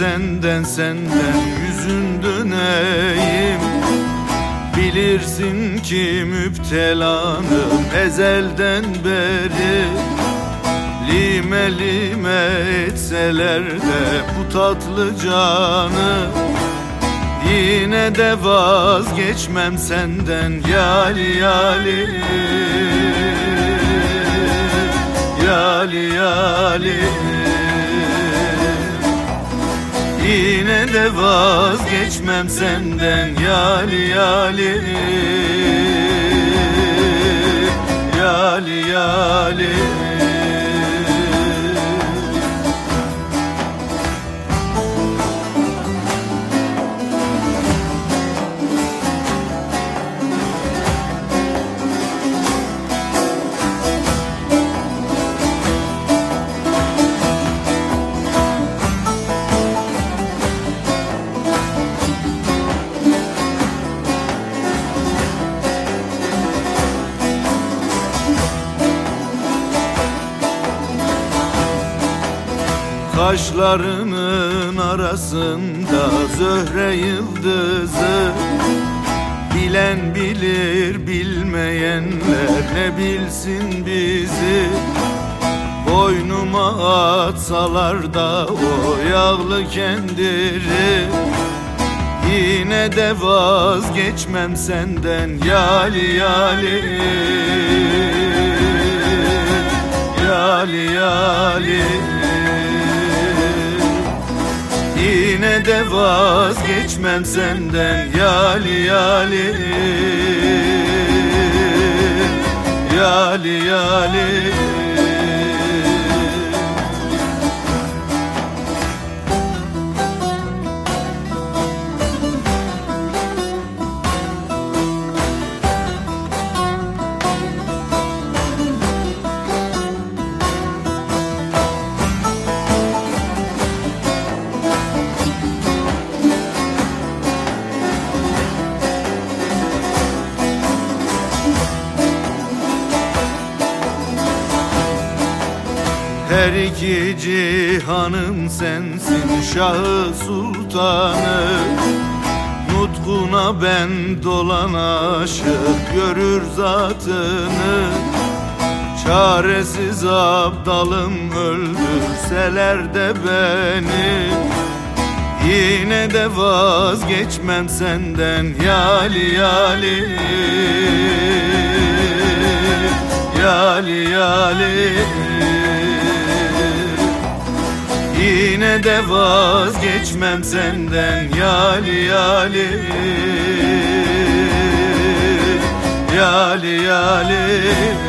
ben senden yüzün döneyim. Bilirsin ki müptelanım ezelden beri. Lime lime etseler de bu tatlı canı. Yine de vazgeçmem senden yali yali Yali yali de vazgeçmem senden yali yali Yali yali Kaşlarının arasında zöhre yıldızı. Bilen bilir bilmeyenler ne bilsin bizi. Boynuma atsalar da o yağlı kendiri. Yine de vazgeçmem senden yali yali. Yali yali de vazgeçmem senden yali yali. Yali yali Her iki cihanım sensin Şahı Sultanı. Nutkuna ben dolan aşık Görür zatını. Çaresiz abdalım öldürseler de beni. Yine de vazgeçmem senden yali yali. Yali yali Yine de vazgeçmem senden yali yali. Yali yali